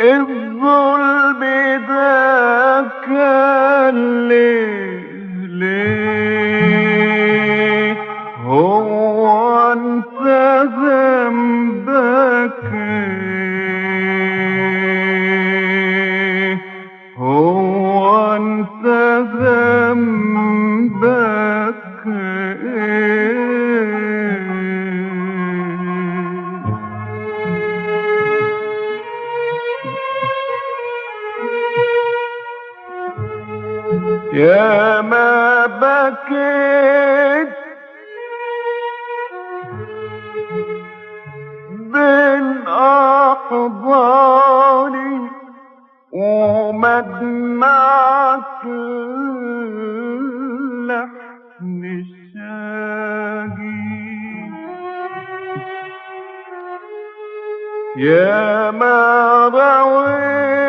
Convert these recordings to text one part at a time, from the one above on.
إذ البداك لي هو أنت ذنبك. هو أنت ذنبك. يا ما بكيت بين أحضاني لحن يا ما رويت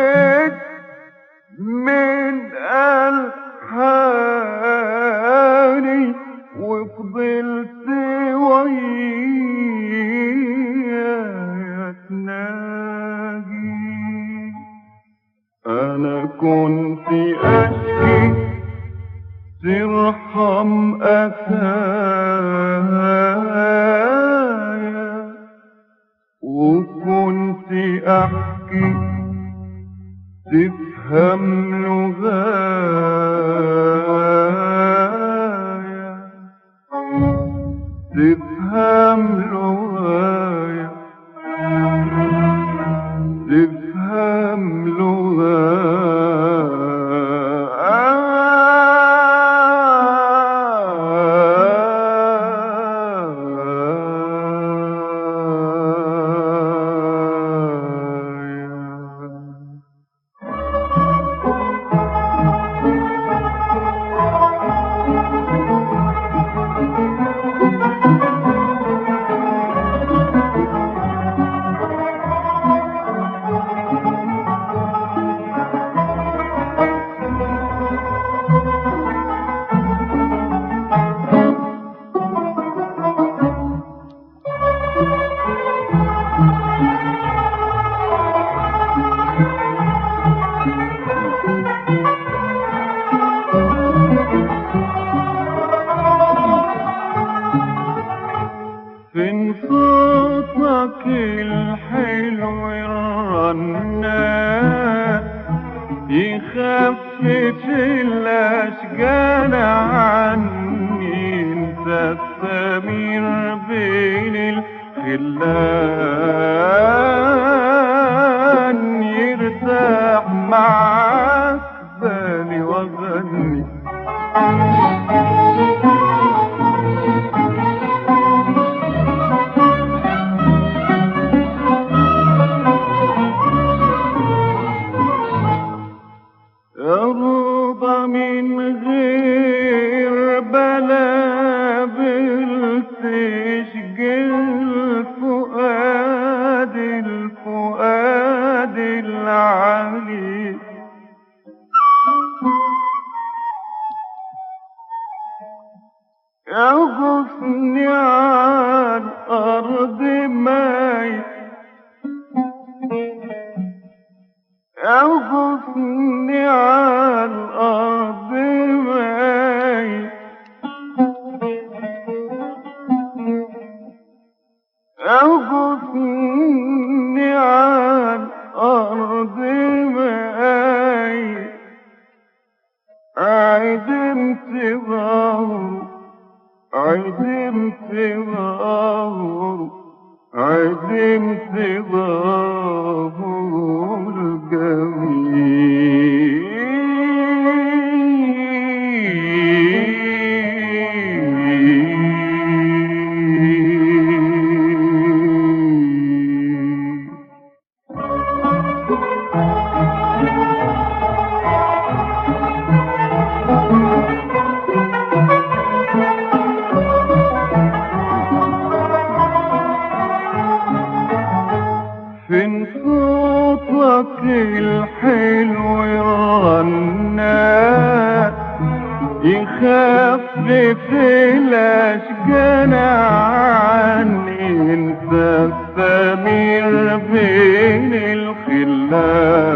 أنا كنت أشكي ترحم أثايا. وكنت أحكي تفهم لغايا. تفهم لغايا. الرنان يخفف الأشجان عني. انت السمير بين الخلان أرضى عدمت خفف الاشجان عني انت الثمير بين الخلاف.